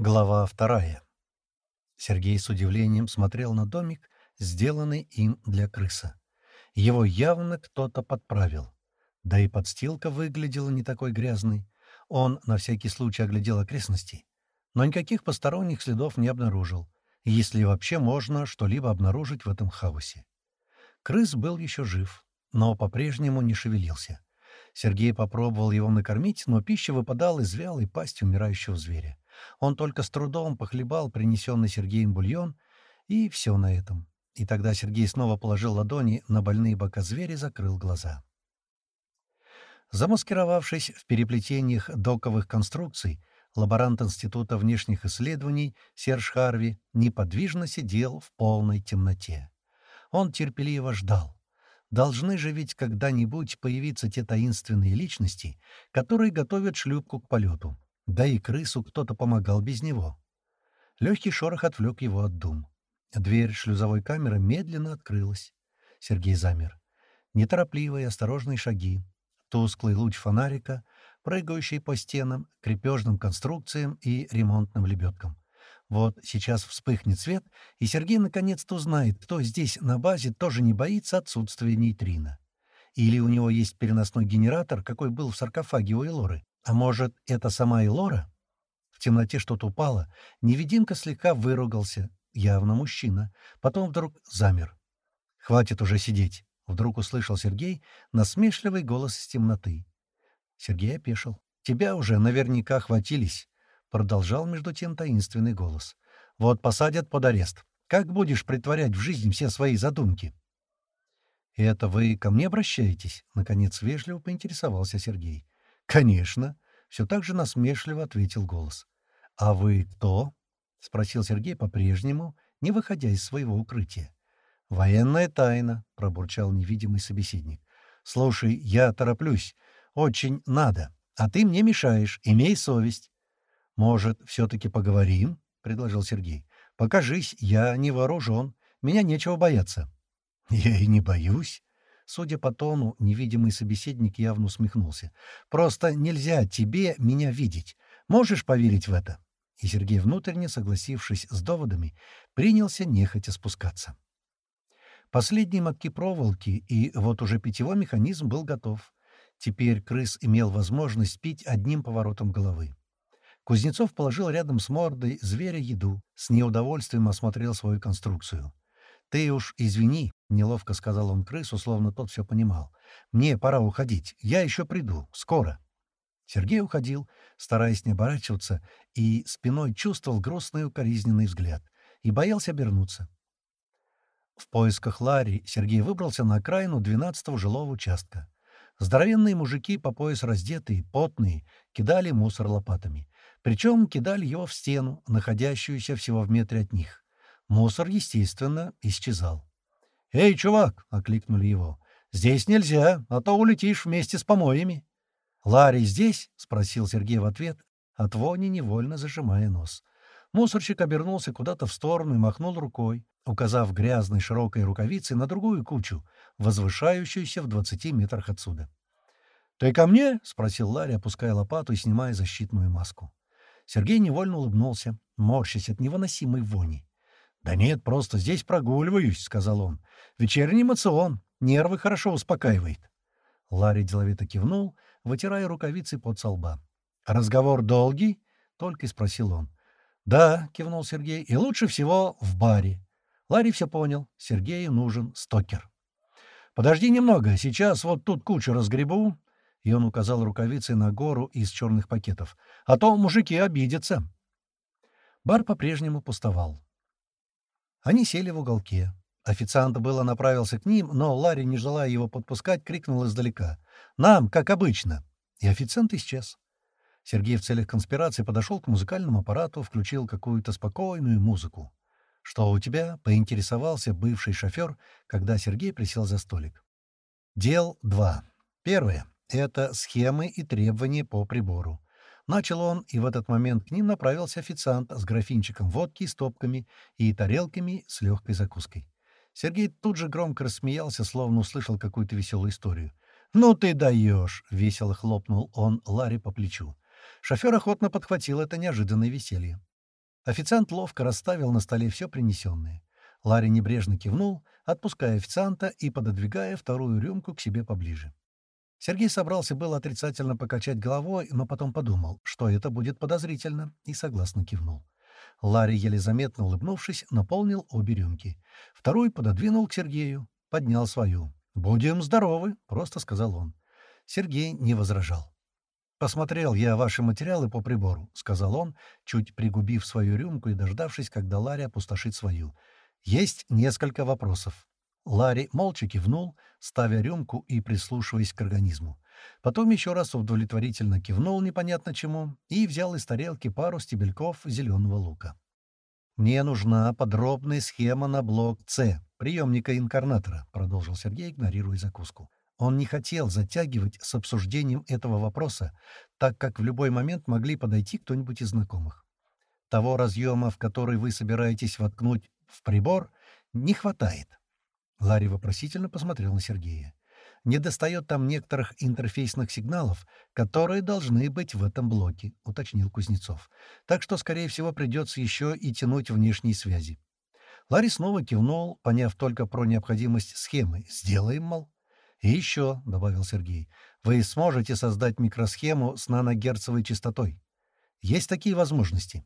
Глава вторая. Сергей с удивлением смотрел на домик, сделанный им для крыса. Его явно кто-то подправил. Да и подстилка выглядела не такой грязной. Он на всякий случай оглядел окрестности. Но никаких посторонних следов не обнаружил, если вообще можно что-либо обнаружить в этом хаосе. Крыс был еще жив, но по-прежнему не шевелился. Сергей попробовал его накормить, но пища выпадала из вялой пасти умирающего зверя. Он только с трудом похлебал принесенный Сергеем бульон, и все на этом. И тогда Сергей снова положил ладони на больные бока зверя и закрыл глаза. Замаскировавшись в переплетениях доковых конструкций, лаборант Института внешних исследований Серж Харви неподвижно сидел в полной темноте. Он терпеливо ждал. Должны же ведь когда-нибудь появиться те таинственные личности, которые готовят шлюпку к полету. Да и крысу кто-то помогал без него. Легкий шорох отвлек его от дум. Дверь шлюзовой камеры медленно открылась. Сергей замер. Неторопливые осторожные шаги. Тусклый луч фонарика, прыгающий по стенам, крепежным конструкциям и ремонтным лебедкам. Вот сейчас вспыхнет свет, и Сергей наконец-то узнает, кто здесь на базе тоже не боится отсутствия нейтрина. Или у него есть переносной генератор, какой был в саркофаге у Элоры. А может, это сама Элора? В темноте что-то упало. Невидимка слегка выругался. Явно мужчина. Потом вдруг замер. «Хватит уже сидеть!» — вдруг услышал Сергей насмешливый голос из темноты. Сергей опешил. «Тебя уже наверняка хватились!» — продолжал между тем таинственный голос. «Вот посадят под арест. Как будешь притворять в жизнь все свои задумки?» «Это вы ко мне обращаетесь?» — наконец вежливо поинтересовался Сергей. «Конечно», — все так же насмешливо ответил голос. «А вы кто?» — спросил Сергей по-прежнему, не выходя из своего укрытия. «Военная тайна», — пробурчал невидимый собеседник. «Слушай, я тороплюсь. Очень надо. А ты мне мешаешь. Имей совесть». «Может, все-таки поговорим?» — предложил Сергей. «Покажись, я не вооружен. Меня нечего бояться». «Я и не боюсь», Судя по тону, невидимый собеседник явно усмехнулся. «Просто нельзя тебе меня видеть. Можешь поверить в это?» И Сергей, внутренне согласившись с доводами, принялся нехотя спускаться. Последние мотки проволоки, и вот уже питьевой механизм был готов. Теперь крыс имел возможность пить одним поворотом головы. Кузнецов положил рядом с мордой зверя еду, с неудовольствием осмотрел свою конструкцию. «Ты уж извини», — неловко сказал он крысу, словно тот все понимал. «Мне пора уходить. Я еще приду. Скоро». Сергей уходил, стараясь не оборачиваться, и спиной чувствовал грустный укоризненный взгляд, и боялся обернуться. В поисках Ларри Сергей выбрался на окраину 12-го жилого участка. Здоровенные мужики, по пояс раздетые, потные, кидали мусор лопатами. Причем кидали его в стену, находящуюся всего в метре от них. Мусор, естественно, исчезал. «Эй, чувак!» — окликнули его. «Здесь нельзя, а то улетишь вместе с помоями». «Ларри здесь?» — спросил Сергей в ответ, от вони невольно зажимая нос. Мусорщик обернулся куда-то в сторону и махнул рукой, указав грязной широкой рукавицей на другую кучу, возвышающуюся в двадцати метрах отсюда. «Ты ко мне?» — спросил Ларри, опуская лопату и снимая защитную маску. Сергей невольно улыбнулся, морщась от невыносимой вони. «Да нет, просто здесь прогуливаюсь», — сказал он. «Вечерний мацион. Нервы хорошо успокаивает». Ларри деловито кивнул, вытирая рукавицы под со лба. «Разговор долгий?» — только и спросил он. «Да», — кивнул Сергей, — «и лучше всего в баре». Ларри все понял. Сергею нужен стокер. «Подожди немного, сейчас вот тут кучу разгребу». И он указал рукавицей на гору из черных пакетов. «А то мужики обидятся». Бар по-прежнему пустовал. Они сели в уголке. Официант было направился к ним, но Ларри, не желая его подпускать, крикнул издалека. «Нам, как обычно!» И официант исчез. Сергей в целях конспирации подошел к музыкальному аппарату, включил какую-то спокойную музыку. «Что у тебя?» — поинтересовался бывший шофер, когда Сергей присел за столик. Дел два. Первое — это схемы и требования по прибору. Начал он, и в этот момент к ним направился официант с графинчиком водки, стопками и тарелками с легкой закуской. Сергей тут же громко рассмеялся, словно услышал какую-то веселую историю. «Ну ты даешь!» — весело хлопнул он Ларри по плечу. Шофер охотно подхватил это неожиданное веселье. Официант ловко расставил на столе все принесенное. Ларри небрежно кивнул, отпуская официанта и пододвигая вторую рюмку к себе поближе. Сергей собрался было отрицательно покачать головой, но потом подумал, что это будет подозрительно, и согласно кивнул. Ларри, еле заметно улыбнувшись, наполнил обе рюмки. Второй пододвинул к Сергею, поднял свою. «Будем здоровы», — просто сказал он. Сергей не возражал. «Посмотрел я ваши материалы по прибору», — сказал он, чуть пригубив свою рюмку и дождавшись, когда Ларри опустошит свою. «Есть несколько вопросов». Ларри молча кивнул, ставя рюмку и прислушиваясь к организму. Потом еще раз удовлетворительно кивнул непонятно чему и взял из тарелки пару стебельков зеленого лука. «Мне нужна подробная схема на блок С, приемника инкарнатора», — продолжил Сергей, игнорируя закуску. Он не хотел затягивать с обсуждением этого вопроса, так как в любой момент могли подойти кто-нибудь из знакомых. Того разъема, в который вы собираетесь воткнуть в прибор, не хватает. Ларри вопросительно посмотрел на Сергея. «Недостает там некоторых интерфейсных сигналов, которые должны быть в этом блоке», — уточнил Кузнецов. «Так что, скорее всего, придется еще и тянуть внешние связи». Ларри снова кивнул, поняв только про необходимость схемы. «Сделаем, мол». «И еще», — добавил Сергей, — «вы сможете создать микросхему с наногерцовой частотой. Есть такие возможности?»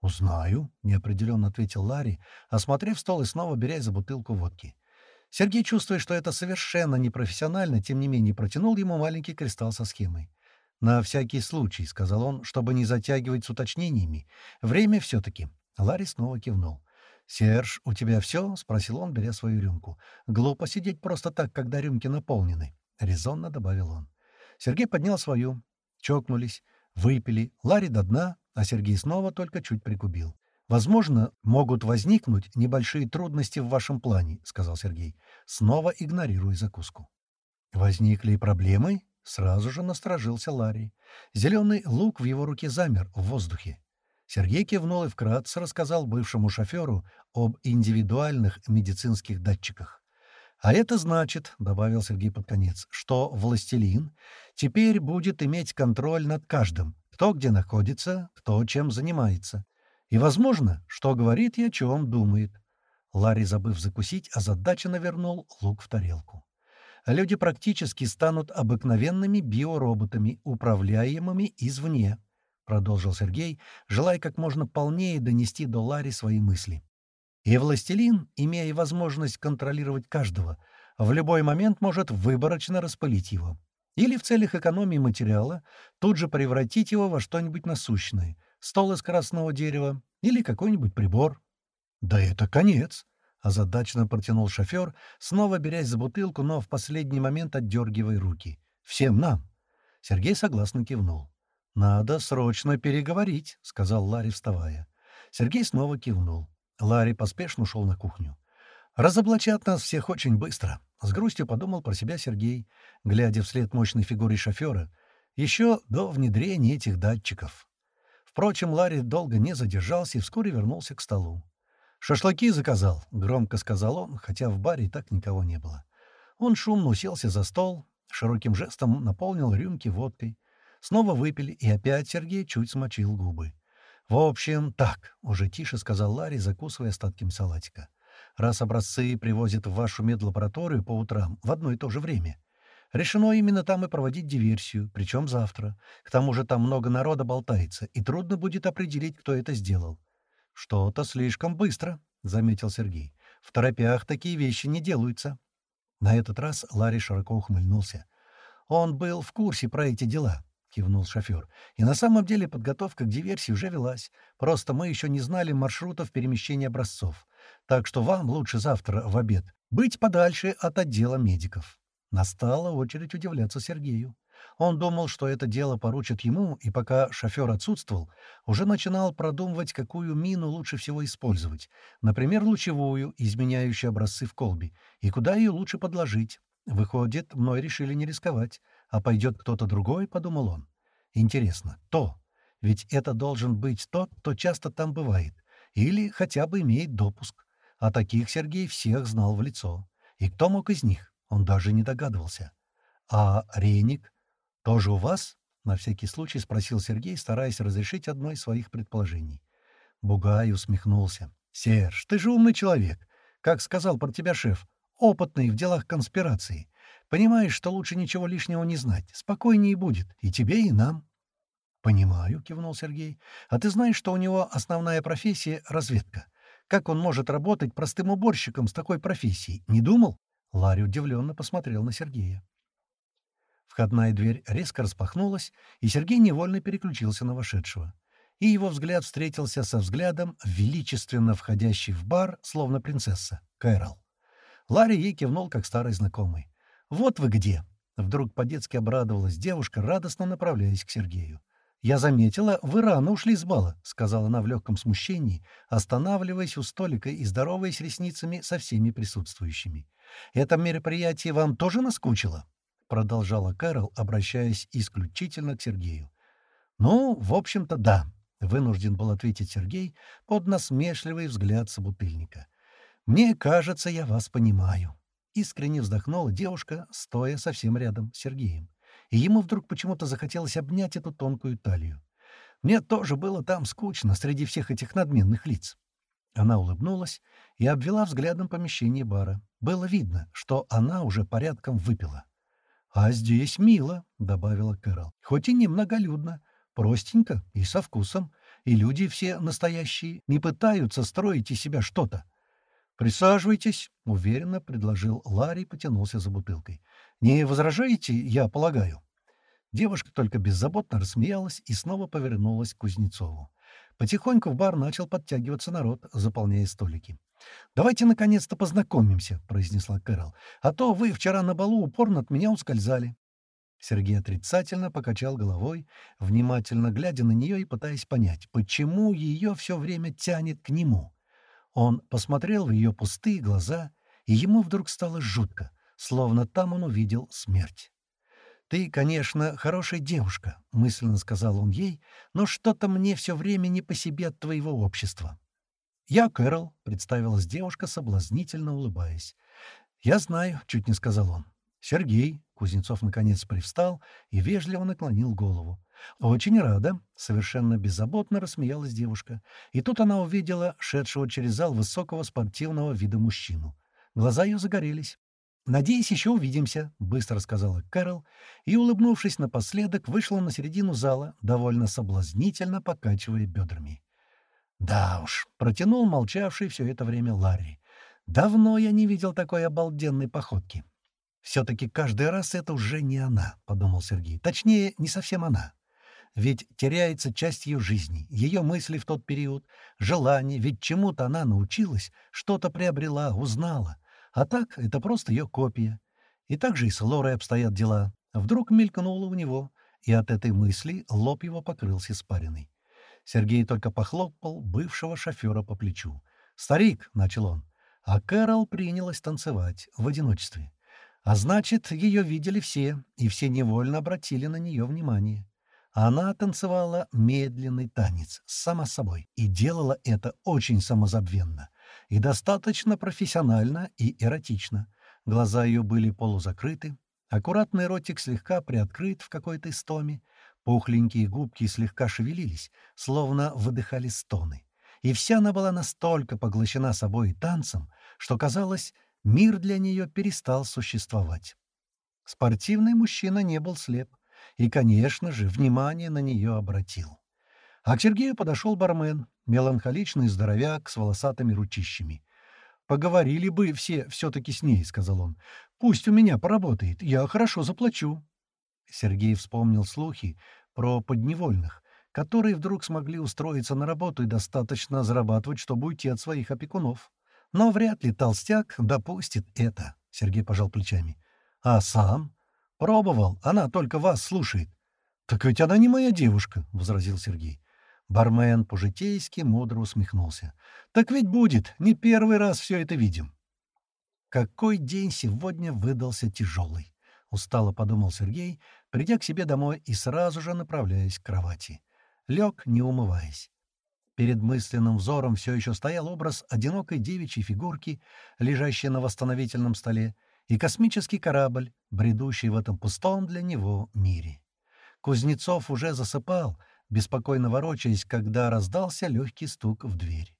«Узнаю», — неопределенно ответил Ларри, осмотрев стол и снова берясь за бутылку водки. Сергей, чувствуя, что это совершенно непрофессионально, тем не менее протянул ему маленький кристалл со схемой. «На всякий случай», — сказал он, — «чтобы не затягивать с уточнениями. Время все-таки». Ларри снова кивнул. «Серж, у тебя все?» — спросил он, беря свою рюмку. «Глупо сидеть просто так, когда рюмки наполнены», — резонно добавил он. Сергей поднял свою. Чокнулись, выпили. Ларри до дна, а Сергей снова только чуть пригубил. «Возможно, могут возникнуть небольшие трудности в вашем плане», — сказал Сергей, снова игнорируя закуску. «Возникли проблемы?» — сразу же насторожился Ларри. Зеленый лук в его руке замер в воздухе. Сергей кивнул и вкратце рассказал бывшему шоферу об индивидуальных медицинских датчиках. «А это значит, — добавил Сергей под конец, — что властелин теперь будет иметь контроль над каждым, кто где находится, кто чем занимается. И, возможно, что говорит и о чем думает». Ларри, забыв закусить, озадаченно вернул лук в тарелку. «Люди практически станут обыкновенными биороботами, управляемыми извне», — продолжил Сергей, желая как можно полнее донести до Ларри свои мысли. «И властелин, имея возможность контролировать каждого, в любой момент может выборочно распылить его. Или в целях экономии материала тут же превратить его во что-нибудь насущное, стол из красного дерева или какой-нибудь прибор». «Да это конец!» — озадаченно протянул шофер, снова берясь за бутылку, но в последний момент отдергивая руки. «Всем нам!» Сергей согласно кивнул. «Надо срочно переговорить», — сказал Ларри, вставая. Сергей снова кивнул. Ларри поспешно ушел на кухню. «Разоблачат нас всех очень быстро», — с грустью подумал про себя Сергей, глядя вслед мощной фигуре шофера, еще до внедрения этих датчиков. Впрочем, Ларри долго не задержался и вскоре вернулся к столу. «Шашлыки заказал», — громко сказал он, хотя в баре так никого не было. Он шумно уселся за стол, широким жестом наполнил рюмки водкой, Снова выпили, и опять Сергей чуть смочил губы. «В общем, так», — уже тише сказал Ларри, закусывая остатками салатика. «Раз образцы привозят в вашу медлабораторию по утрам в одно и то же время, решено именно там и проводить диверсию, причем завтра. К тому же там много народа болтается, и трудно будет определить, кто это сделал». «Что-то слишком быстро», — заметил Сергей. «В торопях такие вещи не делаются». На этот раз Ларри широко ухмыльнулся. Он был в курсе про эти дела кивнул шофер. «И на самом деле подготовка к диверсии уже велась. Просто мы еще не знали маршрутов перемещения образцов. Так что вам лучше завтра в обед быть подальше от отдела медиков». Настала очередь удивляться Сергею. Он думал, что это дело поручат ему, и пока шофер отсутствовал, уже начинал продумывать, какую мину лучше всего использовать. Например, лучевую, изменяющую образцы в колбе, и куда ее лучше подложить. Выходит, мной решили не рисковать. А пойдет кто-то другой, — подумал он. Интересно, то. Ведь это должен быть тот, кто часто там бывает. Или хотя бы имеет допуск. А таких Сергей всех знал в лицо. И кто мог из них? Он даже не догадывался. «А Реник? Тоже у вас?» — на всякий случай спросил Сергей, стараясь разрешить одно из своих предположений. Бугай усмехнулся. «Серж, ты же умный человек. Как сказал про тебя шеф, опытный в делах конспирации. Понимаешь, что лучше ничего лишнего не знать. Спокойнее будет. И тебе, и нам». «Понимаю», — кивнул Сергей. «А ты знаешь, что у него основная профессия — разведка? Как он может работать простым уборщиком с такой профессией? Не думал?» Ларри удивленно посмотрел на Сергея. Входная дверь резко распахнулась, и Сергей невольно переключился на вошедшего. И его взгляд встретился со взглядом, величественно входящий в бар, словно принцесса, Кэрол. Ларри ей кивнул, как старый знакомый. «Вот вы где!» Вдруг по-детски обрадовалась девушка, радостно направляясь к Сергею. «Я заметила, вы рано ушли с бала», — сказала она в легком смущении, останавливаясь у столика и здороваясь ресницами со всеми присутствующими. «Это мероприятие вам тоже наскучило?» — продолжала Кэрол, обращаясь исключительно к Сергею. «Ну, в общем-то, да», — вынужден был ответить Сергей под насмешливый взгляд собутыльника. «Мне кажется, я вас понимаю». Искренне вздохнула девушка, стоя совсем рядом с Сергеем и ему вдруг почему-то захотелось обнять эту тонкую талию. Мне тоже было там скучно среди всех этих надменных лиц. Она улыбнулась и обвела взглядом помещение бара. Было видно, что она уже порядком выпила. «А здесь мило», — добавила Кэрол. «Хоть и немноголюдно, простенько и со вкусом, и люди все настоящие, не пытаются строить из себя что-то». «Присаживайтесь», — уверенно предложил Ларри и потянулся за бутылкой. «Не возражаете, я полагаю?» Девушка только беззаботно рассмеялась и снова повернулась к Кузнецову. Потихоньку в бар начал подтягиваться народ, заполняя столики. «Давайте наконец-то познакомимся», — произнесла Кэрол. «А то вы вчера на балу упорно от меня ускользали». Сергей отрицательно покачал головой, внимательно глядя на нее и пытаясь понять, почему ее все время тянет к нему. Он посмотрел в ее пустые глаза, и ему вдруг стало жутко словно там он увидел смерть. «Ты, конечно, хорошая девушка», — мысленно сказал он ей, «но что-то мне все время не по себе от твоего общества». «Я Кэрол», — представилась девушка, соблазнительно улыбаясь. «Я знаю», — чуть не сказал он. «Сергей», — Кузнецов наконец привстал и вежливо наклонил голову. «Очень рада», — совершенно беззаботно рассмеялась девушка. И тут она увидела шедшего через зал высокого спортивного вида мужчину. Глаза ее загорелись. «Надеюсь, еще увидимся», — быстро сказала Кэрол, и, улыбнувшись напоследок, вышла на середину зала, довольно соблазнительно покачивая бедрами. «Да уж», — протянул молчавший все это время Ларри. «Давно я не видел такой обалденной походки». «Все-таки каждый раз это уже не она», — подумал Сергей. «Точнее, не совсем она. Ведь теряется часть ее жизни, ее мысли в тот период, желания, ведь чему-то она научилась, что-то приобрела, узнала». А так, это просто ее копия. И так же и с Лорой обстоят дела. Вдруг мелькнуло у него, и от этой мысли лоб его покрылся испариной. Сергей только похлопал бывшего шофера по плечу. «Старик!» — начал он. А Кэрол принялась танцевать в одиночестве. А значит, ее видели все, и все невольно обратили на нее внимание. Она танцевала медленный танец, сама собой, и делала это очень самозабвенно и достаточно профессионально и эротично. Глаза ее были полузакрыты, аккуратный ротик слегка приоткрыт в какой-то истоме, пухленькие губки слегка шевелились, словно выдыхали стоны. И вся она была настолько поглощена собой и танцем, что, казалось, мир для нее перестал существовать. Спортивный мужчина не был слеп и, конечно же, внимание на нее обратил. А к Сергею подошел бармен, меланхоличный здоровяк с волосатыми ручищами. «Поговорили бы все все-таки с ней», — сказал он. «Пусть у меня поработает, я хорошо заплачу». Сергей вспомнил слухи про подневольных, которые вдруг смогли устроиться на работу и достаточно зарабатывать, чтобы уйти от своих опекунов. Но вряд ли толстяк допустит это, — Сергей пожал плечами. А сам? Пробовал, она только вас слушает. Так ведь она не моя девушка, — возразил Сергей. Бармен по-житейски мудро усмехнулся. «Так ведь будет, не первый раз все это видим». «Какой день сегодня выдался тяжелый!» — устало подумал Сергей, придя к себе домой и сразу же направляясь к кровати. Лег, не умываясь. Перед мысленным взором все еще стоял образ одинокой девичьей фигурки, лежащей на восстановительном столе, и космический корабль, бредущий в этом пустом для него мире. Кузнецов уже засыпал — беспокойно ворочаясь, когда раздался легкий стук в дверь.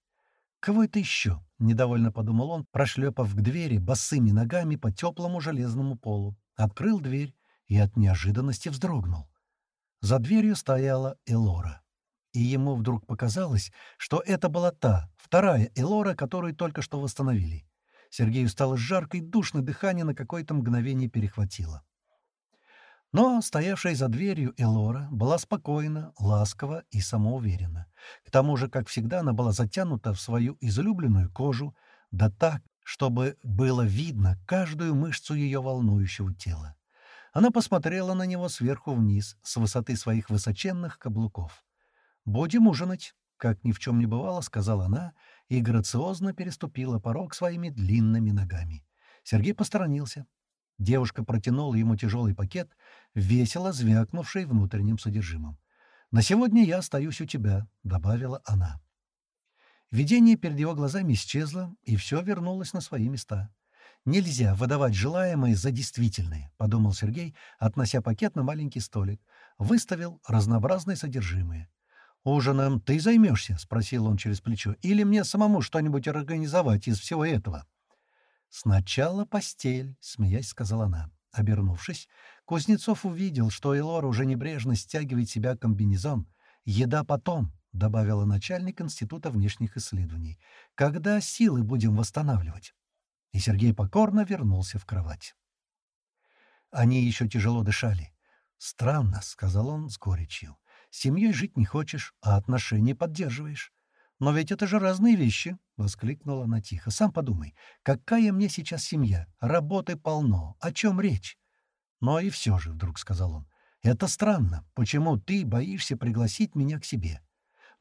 «Кого это еще?» — недовольно подумал он, прошлепав к двери босыми ногами по теплому железному полу. Открыл дверь и от неожиданности вздрогнул. За дверью стояла Элора. И ему вдруг показалось, что это была та, вторая Элора, которую только что восстановили. Сергею стало жарко и душно, дыхание на какое-то мгновение перехватило. Но стоявшая за дверью Элора была спокойна, ласкова и самоуверена. К тому же, как всегда, она была затянута в свою излюбленную кожу, да так, чтобы было видно каждую мышцу ее волнующего тела. Она посмотрела на него сверху вниз, с высоты своих высоченных каблуков. «Будем ужинать», — как ни в чем не бывало, — сказала она, и грациозно переступила порог своими длинными ногами. Сергей посторонился. Девушка протянула ему тяжелый пакет, весело звякнувший внутренним содержимым. «На сегодня я остаюсь у тебя», — добавила она. Видение перед его глазами исчезло, и все вернулось на свои места. «Нельзя выдавать желаемое за действительное», — подумал Сергей, относя пакет на маленький столик. Выставил разнообразное содержимое. «Ужином ты займешься?» — спросил он через плечо. «Или мне самому что-нибудь организовать из всего этого?» «Сначала постель», — смеясь сказала она. Обернувшись, Кузнецов увидел, что Элора уже небрежно стягивает себя комбинезон. «Еда потом», — добавила начальник Института внешних исследований. «Когда силы будем восстанавливать?» И Сергей покорно вернулся в кровать. Они еще тяжело дышали. «Странно», — сказал он с горечью. «Семьей жить не хочешь, а отношения поддерживаешь. «Но ведь это же разные вещи!» — воскликнула она тихо. «Сам подумай, какая мне сейчас семья? Работы полно. О чем речь?» «Но и все же», — вдруг сказал он, — «это странно. Почему ты боишься пригласить меня к себе?»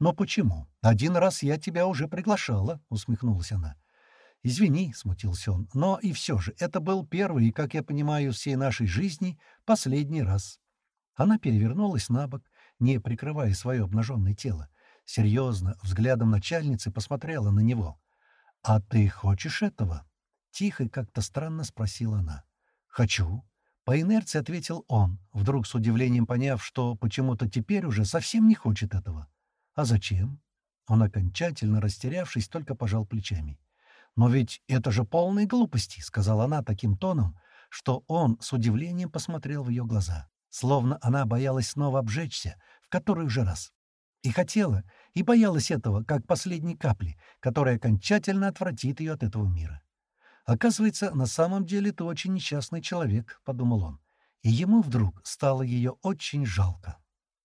«Но почему? Один раз я тебя уже приглашала», — усмехнулась она. «Извини», — смутился он, — «но и все же, это был первый как я понимаю, всей нашей жизни последний раз». Она перевернулась на бок, не прикрывая свое обнаженное тело серьезно, взглядом начальницы посмотрела на него. «А ты хочешь этого?» Тихо и как-то странно спросила она. «Хочу». По инерции ответил он, вдруг с удивлением поняв, что почему-то теперь уже совсем не хочет этого. «А зачем?» Он, окончательно растерявшись, только пожал плечами. «Но ведь это же полные глупости», — сказала она таким тоном, что он с удивлением посмотрел в ее глаза, словно она боялась снова обжечься, в который уже раз. И хотела, и боялась этого, как последней капли, которая окончательно отвратит ее от этого мира. «Оказывается, на самом деле ты очень несчастный человек», — подумал он. И ему вдруг стало ее очень жалко.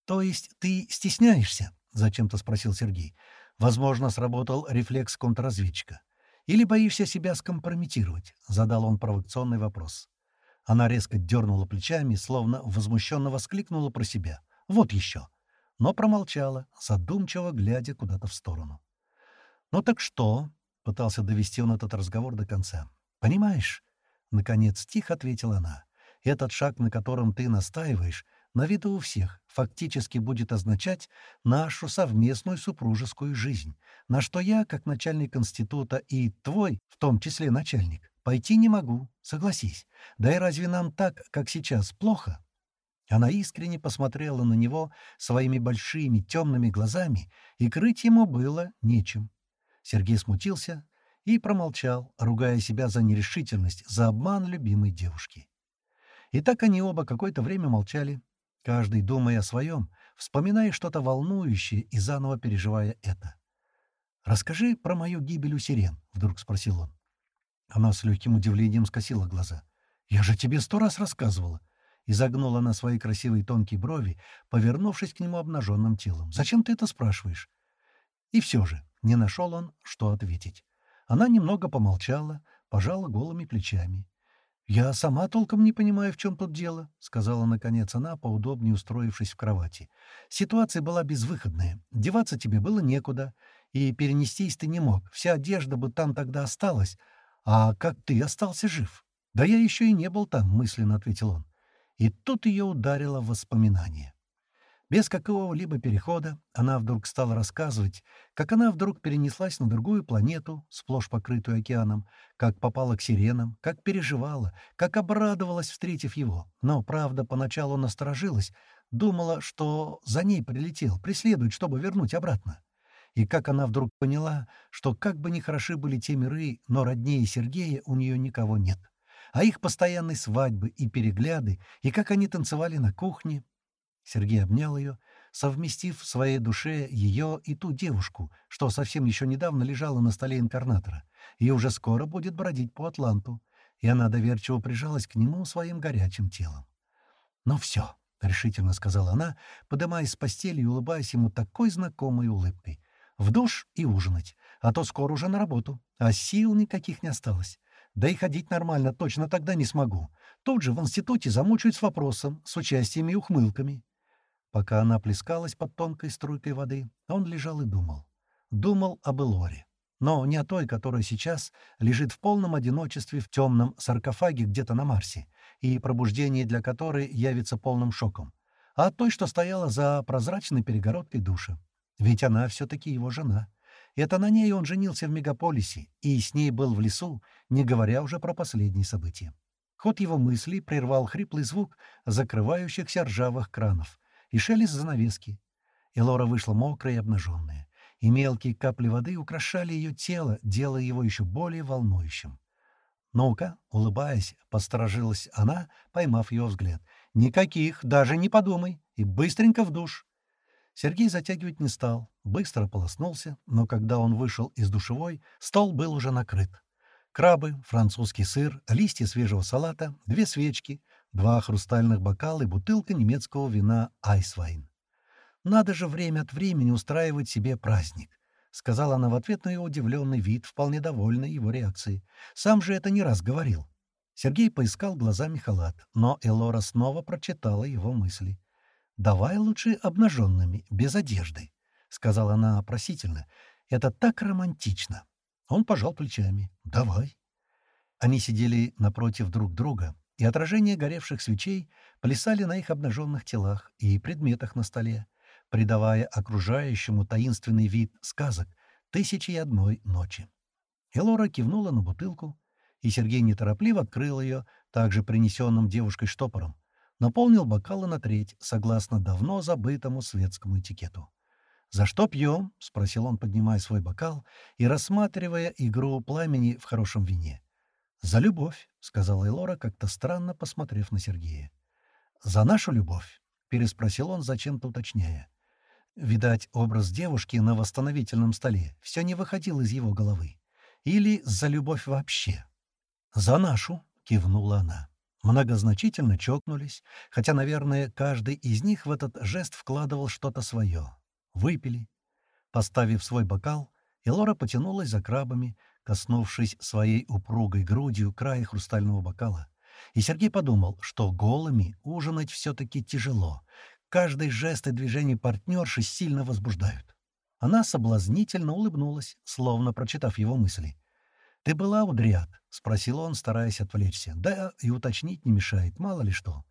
«То есть ты стесняешься?» — зачем-то спросил Сергей. Возможно, сработал рефлекс контрразведчика. «Или боишься себя скомпрометировать?» — задал он провокационный вопрос. Она резко дернула плечами, словно возмущенно воскликнула про себя. «Вот еще!» Но промолчала, задумчиво глядя куда-то в сторону. «Ну так что?» — пытался довести он этот разговор до конца. «Понимаешь?» — наконец тихо ответила она. «Этот шаг, на котором ты настаиваешь, на виду у всех, фактически будет означать нашу совместную супружескую жизнь, на что я, как начальник института, и твой, в том числе начальник, пойти не могу, согласись. Да и разве нам так, как сейчас, плохо?» Она искренне посмотрела на него своими большими темными глазами, и крыть ему было нечем. Сергей смутился и промолчал, ругая себя за нерешительность, за обман любимой девушки. И так они оба какое-то время молчали, каждый думая о своем, вспоминая что-то волнующее и заново переживая это. «Расскажи про мою гибель у сирен», — вдруг спросил он. Она с легким удивлением скосила глаза. «Я же тебе сто раз рассказывала изогнула она свои красивые тонкие брови, повернувшись к нему обнаженным телом. «Зачем ты это спрашиваешь?» И все же не нашел он, что ответить. Она немного помолчала, пожала голыми плечами. «Я сама толком не понимаю, в чем тут дело», — сказала, наконец, она, поудобнее устроившись в кровати. «Ситуация была безвыходная. Деваться тебе было некуда, и перенестись ты не мог. Вся одежда бы там тогда осталась. А как ты остался жив?» «Да я еще и не был там», — мысленно ответил он. И тут ее ударило воспоминание. Без какого-либо перехода она вдруг стала рассказывать, как она вдруг перенеслась на другую планету, сплошь покрытую океаном, как попала к сиренам, как переживала, как обрадовалась, встретив его. Но, правда, поначалу насторожилась, Думала, что за ней прилетел, преследует, чтобы вернуть обратно. И как она вдруг поняла, что как бы ни хороши были те миры, но роднее Сергея у нее никого нет. А их постоянной свадьбы и перегляды, и как они танцевали на кухне. Сергей обнял ее, совместив в своей душе ее и ту девушку, что совсем еще недавно лежала на столе инкарнатора, и уже скоро будет бродить по Атланту, и она доверчиво прижалась к нему своим горячим телом. «Ну все», — решительно сказала она, подымаясь с постели и улыбаясь ему такой знакомой улыбкой. «В душ и ужинать, а то скоро уже на работу, а сил никаких не осталось. Да и ходить нормально точно тогда не смогу. Тут же в институте замучают с вопросом, с участиями и ухмылками». Пока она плескалась под тонкой струйкой воды, он лежал и думал. Думал об Элоре. Но не о той, которая сейчас лежит в полном одиночестве в темном саркофаге где-то на Марсе, и пробуждение для которой явится полным шоком, а о той, что стояла за прозрачной перегородкой душа. Ведь она все-таки его жена. Это на ней он женился в мегаполисе, и с ней был в лесу, не говоря уже про последние события. Ход его мыслей прервал хриплый звук закрывающихся ржавых кранов и шелест занавески. И Лора вышла мокрая и обнаженная и мелкие капли воды украшали ее тело, делая его еще более волнующим. «Ну-ка», — улыбаясь, посторожилась она, поймав его взгляд. «Никаких, даже не подумай, и быстренько в душ». Сергей затягивать не стал, быстро полоснулся, но когда он вышел из душевой, стол был уже накрыт. Крабы, французский сыр, листья свежего салата, две свечки, два хрустальных бокала и бутылка немецкого вина «Айсвайн». Надо же время от времени устраивать себе праздник», — сказала она в ответ на его удивленный вид, вполне довольный его реакцией. «Сам же это не раз говорил». Сергей поискал глазами халат, но Элора снова прочитала его мысли. «Давай лучше обнаженными, без одежды», — сказала она опросительно. «Это так романтично». Он пожал плечами. «Давай». Они сидели напротив друг друга, и отражения горевших свечей плясали на их обнаженных телах и предметах на столе придавая окружающему таинственный вид сказок «Тысячи и одной ночи». Элора кивнула на бутылку, и Сергей неторопливо открыл ее, также принесенным девушкой штопором, наполнил бокалы на треть, согласно давно забытому светскому этикету. «За что пьем?» — спросил он, поднимая свой бокал и рассматривая игру пламени в хорошем вине. «За любовь», — сказала Элора, как-то странно посмотрев на Сергея. «За нашу любовь», — переспросил он, зачем-то уточняя. Видать, образ девушки на восстановительном столе все не выходил из его головы. Или за любовь вообще. «За нашу!» — кивнула она. Многозначительно чокнулись, хотя, наверное, каждый из них в этот жест вкладывал что-то свое. Выпили. Поставив свой бокал, Элора потянулась за крабами, коснувшись своей упругой грудью края хрустального бокала. И Сергей подумал, что голыми ужинать все-таки тяжело, Каждый жест и движение партнерши сильно возбуждают. Она соблазнительно улыбнулась, словно прочитав его мысли. «Ты была у Дриад?» — спросил он, стараясь отвлечься. «Да, и уточнить не мешает, мало ли что».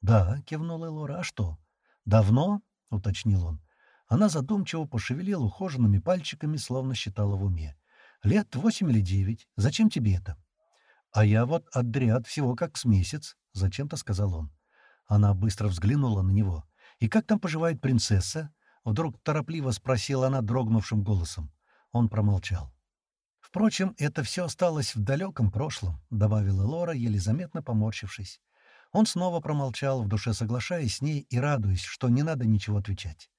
«Да», — кивнула Лора, — «а что?» «Давно?» — уточнил он. Она задумчиво пошевелила ухоженными пальчиками, словно считала в уме. «Лет восемь или девять. Зачем тебе это?» «А я вот от Дриад всего как с месяц», — зачем-то сказал он. Она быстро взглянула на него. «И как там поживает принцесса?» — вдруг торопливо спросила она дрогнувшим голосом. Он промолчал. «Впрочем, это все осталось в далеком прошлом», — добавила Лора, еле заметно поморщившись. Он снова промолчал, в душе соглашаясь с ней и радуясь, что не надо ничего отвечать.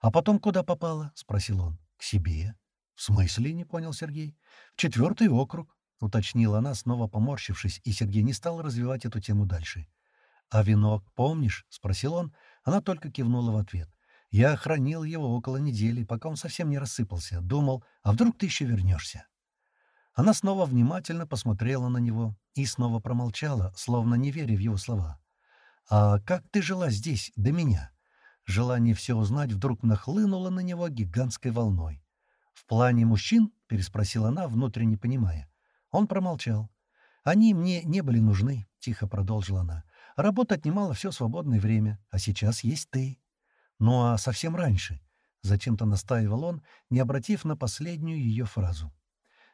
«А потом куда попала?» — спросил он. «К себе». «В смысле?» — не понял Сергей. «В четвертый округ», — уточнила она, снова поморщившись, и Сергей не стал развивать эту тему дальше. «А венок помнишь?» — спросил он, она только кивнула в ответ. Я хранил его около недели, пока он совсем не рассыпался. Думал, а вдруг ты еще вернешься? Она снова внимательно посмотрела на него и снова промолчала, словно не веря в его слова. «А как ты жила здесь, до меня?» Желание все узнать вдруг нахлынуло на него гигантской волной. «В плане мужчин?» — переспросила она, внутренне понимая. Он промолчал. «Они мне не были нужны», — тихо продолжила она. Работа отнимала все свободное время, а сейчас есть ты. Ну а совсем раньше, зачем-то настаивал он, не обратив на последнюю ее фразу.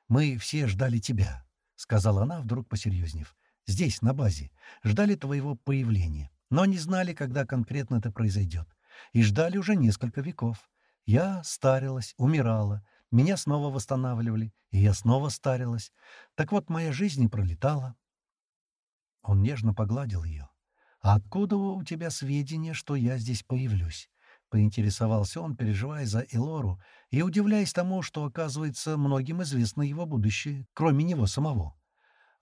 «Мы все ждали тебя», — сказала она, вдруг посерьезнев. «Здесь, на базе. Ждали твоего появления. но не знали, когда конкретно это произойдет, и ждали уже несколько веков. Я старилась, умирала, меня снова восстанавливали, и я снова старилась. Так вот, моя жизнь не пролетала. Он нежно погладил ее. «А откуда у тебя сведения, что я здесь появлюсь?» — поинтересовался он, переживая за Элору и удивляясь тому, что, оказывается, многим известно его будущее, кроме него самого.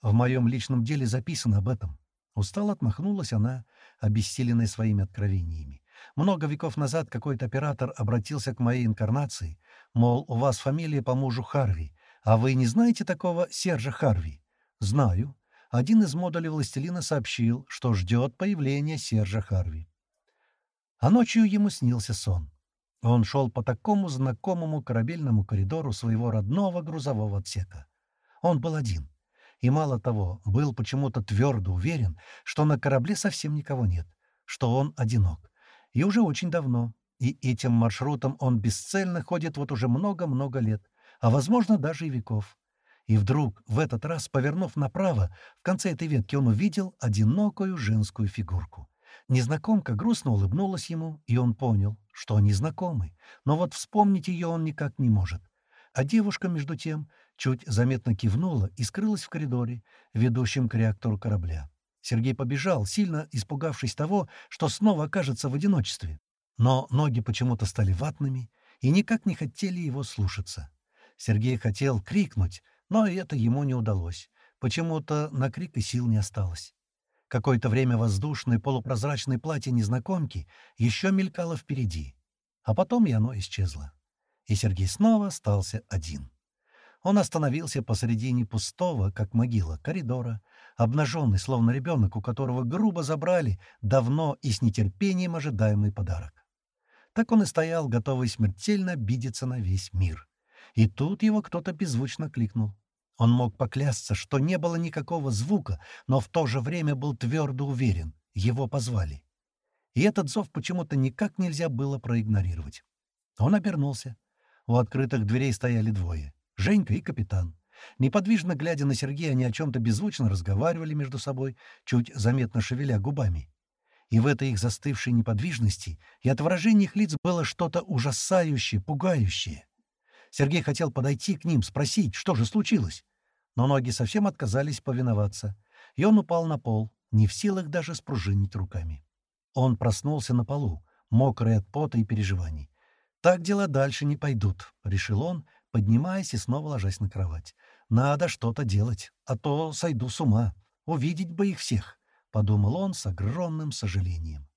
«В моем личном деле записано об этом». Устало отмахнулась она, обессиленная своими откровениями. Много веков назад какой-то оператор обратился к моей инкарнации, мол, у вас фамилия по мужу Харви, а вы не знаете такого Сержа Харви? Знаю. Один из модулей «Властелина» сообщил, что ждет появления Сержа Харви. А ночью ему снился сон. Он шел по такому знакомому корабельному коридору своего родного грузового отсека. Он был один. И мало того, был почему-то твердо уверен, что на корабле совсем никого нет, что он одинок. И уже очень давно. И этим маршрутом он бесцельно ходит вот уже много-много лет, а, возможно, даже и веков. И вдруг, в этот раз, повернув направо, в конце этой ветки он увидел одинокую женскую фигурку. Незнакомка грустно улыбнулась ему, и он понял, что они знакомы, но вот вспомнить ее он никак не может. А девушка, между тем, чуть заметно кивнула и скрылась в коридоре, ведущем к реактору корабля. Сергей побежал, сильно испугавшись того, что снова окажется в одиночестве. Но ноги почему-то стали ватными и никак не хотели его слушаться. Сергей хотел крикнуть, но это ему не удалось. Почему-то на крик и сил не осталось. Какое-то время воздушное полупрозрачное платье незнакомки еще мелькало впереди, а потом и оно исчезло. И Сергей снова остался один. Он остановился посредине пустого, как могила, коридора, обнаженный, словно ребенок, у которого грубо забрали давно и с нетерпением ожидаемый подарок. Так он и стоял, готовый смертельно обидеться на весь мир. И тут его кто-то беззвучно кликнул. Он мог поклясться, что не было никакого звука, но в то же время был твердо уверен — его позвали. И этот зов почему-то никак нельзя было проигнорировать. Он обернулся. У открытых дверей стояли двое — Женька и капитан. Неподвижно глядя на Сергея, они о чем-то беззвучно разговаривали между собой, чуть заметно шевеля губами. И в этой их застывшей неподвижности и от выражения их лиц было что-то ужасающее, пугающее. Сергей хотел подойти к ним, спросить, что же случилось. Но ноги совсем отказались повиноваться, и он упал на пол, не в силах даже спружинить руками. Он проснулся на полу, мокрый от пота и переживаний. «Так дела дальше не пойдут», — решил он, поднимаясь и снова ложась на кровать. «Надо что-то делать, а то сойду с ума. Увидеть бы их всех», — подумал он с огромным сожалением.